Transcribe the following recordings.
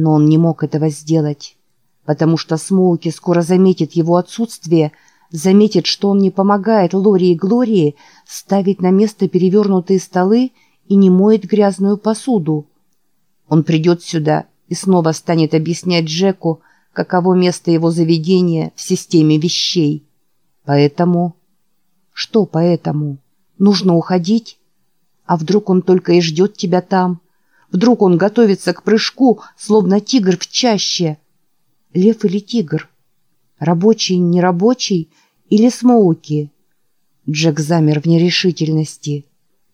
Но он не мог этого сделать, потому что Смоуки скоро заметит его отсутствие, заметит, что он не помогает Лори и Глории ставить на место перевернутые столы и не моет грязную посуду. Он придет сюда и снова станет объяснять Джеку, каково место его заведения в системе вещей. Поэтому... Что поэтому? Нужно уходить? А вдруг он только и ждет тебя там? Вдруг он готовится к прыжку, словно тигр в чаще? Лев или тигр? Рабочий, нерабочий или смоуки? Джек замер в нерешительности.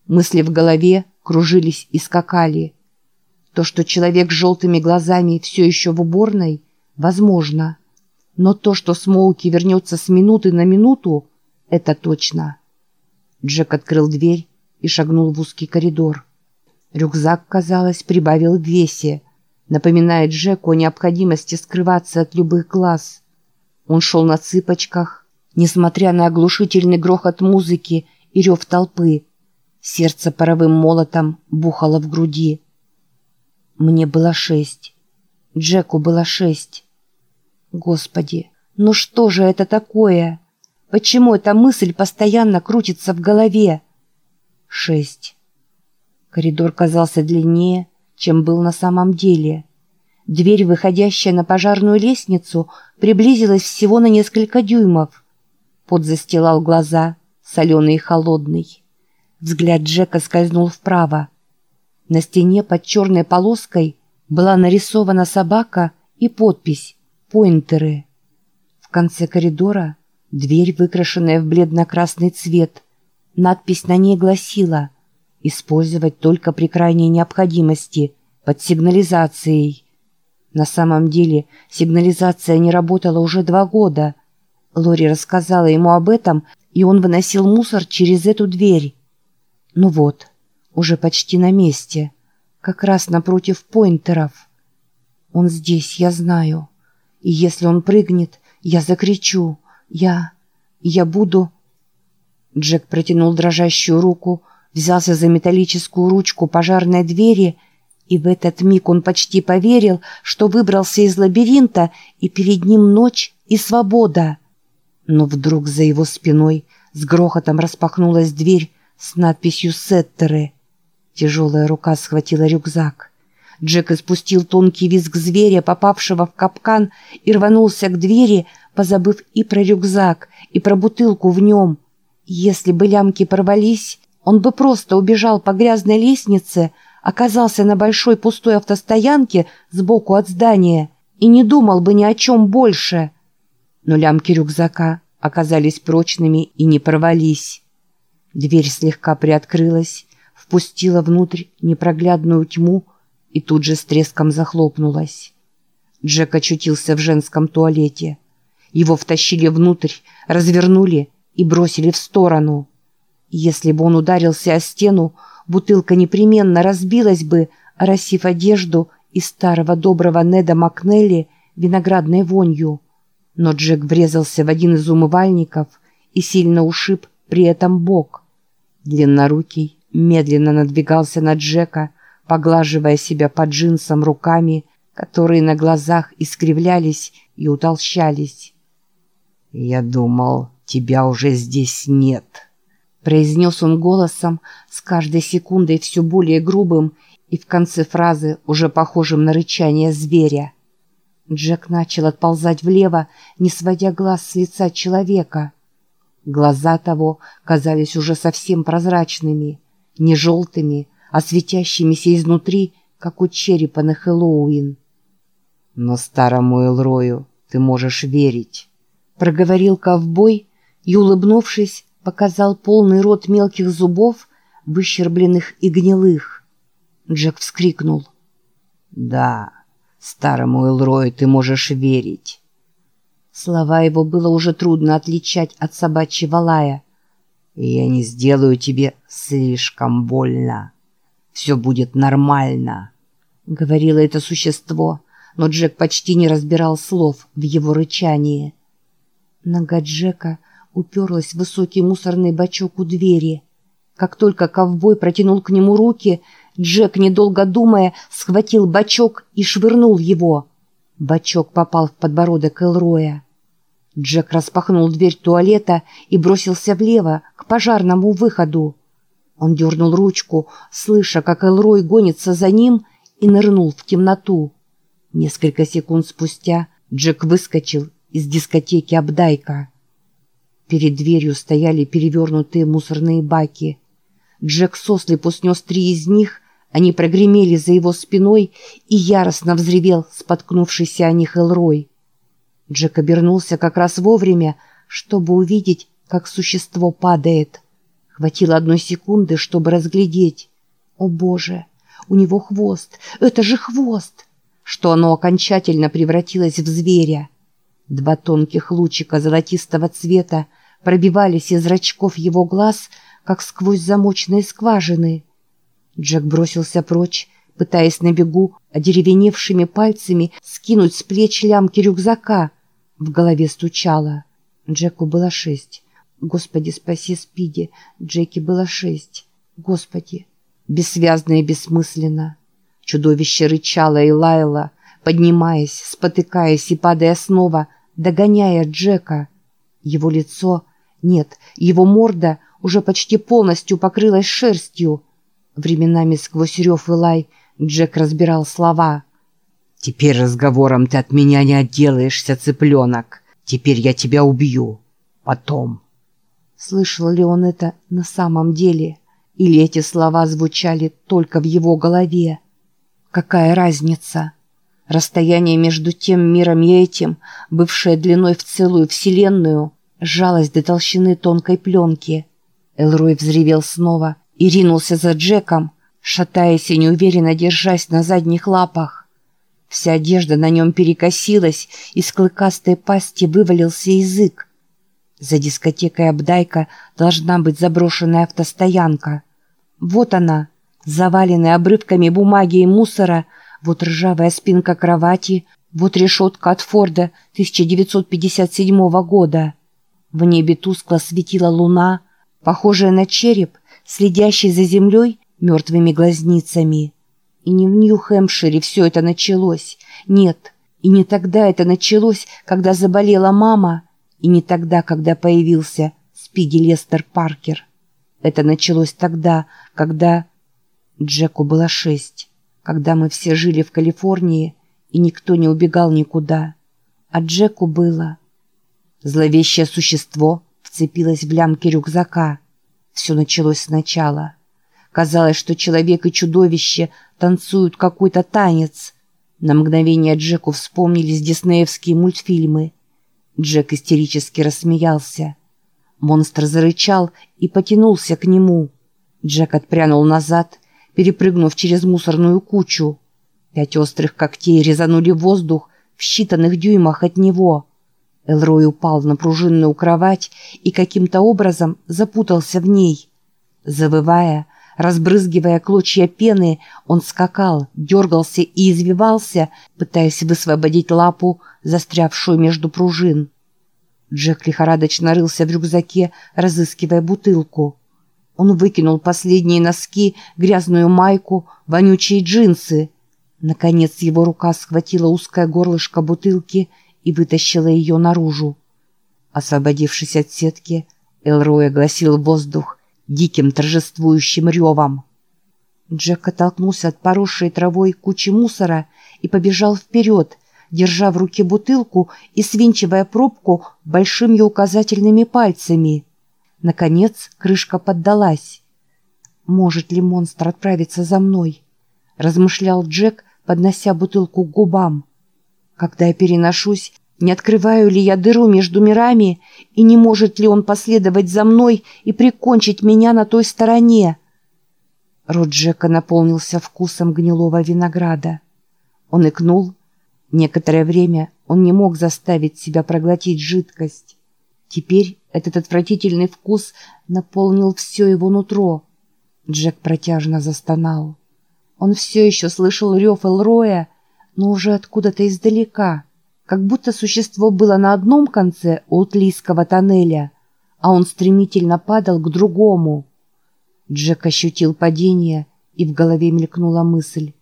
Мысли в голове кружились и скакали. То, что человек с желтыми глазами все еще в уборной, возможно. Но то, что Смоуки вернется с минуты на минуту, это точно. Джек открыл дверь и шагнул в узкий коридор. Рюкзак, казалось, прибавил в весе, напоминая Джеку о необходимости скрываться от любых глаз. Он шел на цыпочках, несмотря на оглушительный грохот музыки и рев толпы. Сердце паровым молотом бухало в груди. Мне было шесть. Джеку было шесть. Господи, ну что же это такое? Почему эта мысль постоянно крутится в голове? Шесть. Коридор казался длиннее, чем был на самом деле. Дверь, выходящая на пожарную лестницу, приблизилась всего на несколько дюймов. Пот застилал глаза, соленый и холодный. Взгляд Джека скользнул вправо. На стене под черной полоской была нарисована собака и подпись «Пойнтеры». В конце коридора дверь, выкрашенная в бледно-красный цвет. Надпись на ней гласила «Использовать только при крайней необходимости, под сигнализацией». На самом деле сигнализация не работала уже два года. Лори рассказала ему об этом, и он выносил мусор через эту дверь. Ну вот, уже почти на месте, как раз напротив поинтеров. Он здесь, я знаю. И если он прыгнет, я закричу. Я... я буду... Джек протянул дрожащую руку, взялся за металлическую ручку пожарной двери, и в этот миг он почти поверил, что выбрался из лабиринта, и перед ним ночь и свобода. Но вдруг за его спиной с грохотом распахнулась дверь, с надписью «Сеттеры». Тяжелая рука схватила рюкзак. Джек испустил тонкий визг зверя, попавшего в капкан, и рванулся к двери, позабыв и про рюкзак, и про бутылку в нем. Если бы лямки порвались, он бы просто убежал по грязной лестнице, оказался на большой пустой автостоянке сбоку от здания и не думал бы ни о чем больше. Но лямки рюкзака оказались прочными и не порвались. Дверь слегка приоткрылась, впустила внутрь непроглядную тьму и тут же с треском захлопнулась. Джек очутился в женском туалете. Его втащили внутрь, развернули и бросили в сторону. Если бы он ударился о стену, бутылка непременно разбилась бы, оросив одежду из старого доброго Неда Макнелли виноградной вонью. Но Джек врезался в один из умывальников и сильно ушиб при этом бок. Длиннорукий медленно надвигался на Джека, поглаживая себя под джинсом руками, которые на глазах искривлялись и утолщались. «Я думал, тебя уже здесь нет», — произнес он голосом, с каждой секундой все более грубым и в конце фразы уже похожим на рычание зверя. Джек начал отползать влево, не сводя глаз с лица человека — Глаза того казались уже совсем прозрачными, не желтыми, а светящимися изнутри, как у черепа на Хэллоуин. «Но старому Элрою ты можешь верить», — проговорил ковбой и, улыбнувшись, показал полный рот мелких зубов, выщербленных и гнилых. Джек вскрикнул. «Да, старому Элрою ты можешь верить». Слова его было уже трудно отличать от собачьего лая. «Я не сделаю тебе слишком больно. Все будет нормально», — говорило это существо, но Джек почти не разбирал слов в его рычании. Нога Джека уперлась в высокий мусорный бачок у двери. Как только ковбой протянул к нему руки, Джек, недолго думая, схватил бачок и швырнул его. Бачок попал в подбородок Элроя. Джек распахнул дверь туалета и бросился влево, к пожарному выходу. Он дернул ручку, слыша, как Элрой гонится за ним, и нырнул в темноту. Несколько секунд спустя Джек выскочил из дискотеки Абдайка. Перед дверью стояли перевернутые мусорные баки. Джек сослепу снес три из них, они прогремели за его спиной и яростно взревел споткнувшийся о них Элрой. Джек обернулся как раз вовремя, чтобы увидеть, как существо падает. Хватило одной секунды, чтобы разглядеть. О боже, у него хвост, это же хвост! Что оно окончательно превратилось в зверя. Два тонких лучика золотистого цвета пробивались из зрачков его глаз, как сквозь замочные скважины. Джек бросился прочь, пытаясь на бегу одеревеневшими пальцами скинуть с плеч лямки рюкзака. В голове стучало. Джеку было шесть. Господи, спаси Спиди. Джеки было шесть. Господи. Бессвязно и бессмысленно. Чудовище рычало и лаяло, поднимаясь, спотыкаясь и падая снова, догоняя Джека. Его лицо... Нет, его морда уже почти полностью покрылась шерстью. Временами сквозь рев и лай Джек разбирал слова. «Теперь разговором ты от меня не отделаешься, цыпленок. Теперь я тебя убью. Потом». Слышал ли он это на самом деле? Или эти слова звучали только в его голове? Какая разница? Расстояние между тем миром и этим, бывшее длиной в целую вселенную, сжалось до толщины тонкой пленки. Элрой взревел снова и ринулся за Джеком, шатаясь и неуверенно держась на задних лапах. Вся одежда на нем перекосилась, из клыкастой пасти вывалился язык. За дискотекой Абдайка должна быть заброшенная автостоянка. Вот она, заваленная обрывками бумаги и мусора, вот ржавая спинка кровати, вот решетка от Форда 1957 года. В небе тускло светила луна, похожая на череп, следящий за землей мертвыми глазницами. И не в Нью-Хэмпшире все это началось. Нет, и не тогда это началось, когда заболела мама, и не тогда, когда появился Спиди Лестер Паркер. Это началось тогда, когда... Джеку было шесть, когда мы все жили в Калифорнии, и никто не убегал никуда. А Джеку было... Зловещее существо вцепилось в лямки рюкзака. Все началось сначала. Казалось, что человек и чудовище танцуют какой-то танец. На мгновение Джеку вспомнились диснеевские мультфильмы. Джек истерически рассмеялся. Монстр зарычал и потянулся к нему. Джек отпрянул назад, перепрыгнув через мусорную кучу. Пять острых когтей резанули воздух в считанных дюймах от него. Элрой упал на пружинную кровать и каким-то образом запутался в ней. Завывая, разбрызгивая клочья пены, он скакал, дергался и извивался, пытаясь высвободить лапу, застрявшую между пружин. Джек лихорадочно рылся в рюкзаке, разыскивая бутылку. Он выкинул последние носки, грязную майку, вонючие джинсы. Наконец его рука схватила узкое горлышко бутылки и вытащила ее наружу. Освободившись от сетки, Элрой огласил воздух диким торжествующим ревом. Джек оттолкнулся от поросшей травой кучи мусора и побежал вперед, держа в руке бутылку и свинчивая пробку большими указательными пальцами. Наконец крышка поддалась. «Может ли монстр отправиться за мной?» — размышлял Джек, поднося бутылку к губам. «Когда я переношусь, не открываю ли я дыру между мирами, и не может ли он последовать за мной и прикончить меня на той стороне?» Рот Джека наполнился вкусом гнилого винограда. Он икнул. Некоторое время он не мог заставить себя проглотить жидкость. Теперь этот отвратительный вкус наполнил все его нутро. Джек протяжно застонал. Он все еще слышал рев Элроя, но уже откуда-то издалека — как будто существо было на одном конце Олтлийского тоннеля, а он стремительно падал к другому. Джек ощутил падение И в голове мелькнула мысль.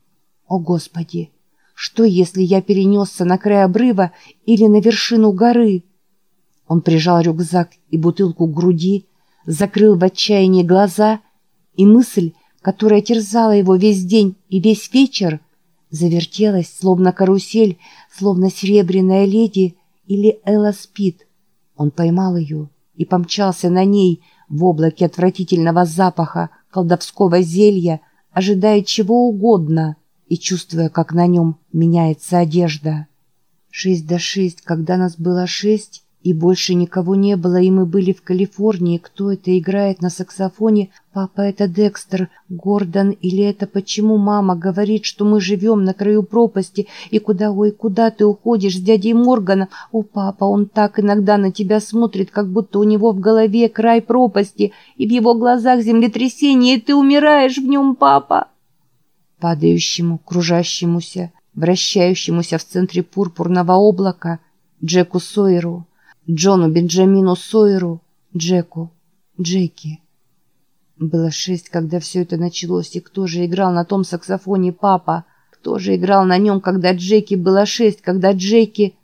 «О, Господи! Что, если я перенесся на край обрыва или на вершину горы?» Он прижал рюкзак и бутылку к груди, закрыл в отчаянии глаза, и мысль, которая терзала его весь день и весь вечер, завертелась, словно карусель, словно серебряная леди или Элла Спит. Он поймал ее и помчался на ней в облаке отвратительного запаха колдовского зелья, ожидая чего угодно и чувствуя, как на нем меняется одежда. Шесть до шесть, когда нас было шесть, и больше никого не было, и мы были в Калифорнии. Кто это играет на саксофоне? Папа, это Декстер, Гордон, или это почему мама говорит, что мы живем на краю пропасти, и куда, ой, куда ты уходишь с дядей Морганом? О, папа, он так иногда на тебя смотрит, как будто у него в голове край пропасти, и в его глазах землетрясение, и ты умираешь в нем, папа. Падающему, кружащемуся, вращающемуся в центре пурпурного облака Джеку Сойеру Джону Бенджамину Сойеру, Джеку, Джеки. Было шесть, когда все это началось, и кто же играл на том саксофоне папа? Кто же играл на нем, когда Джеки было шесть, когда Джеки...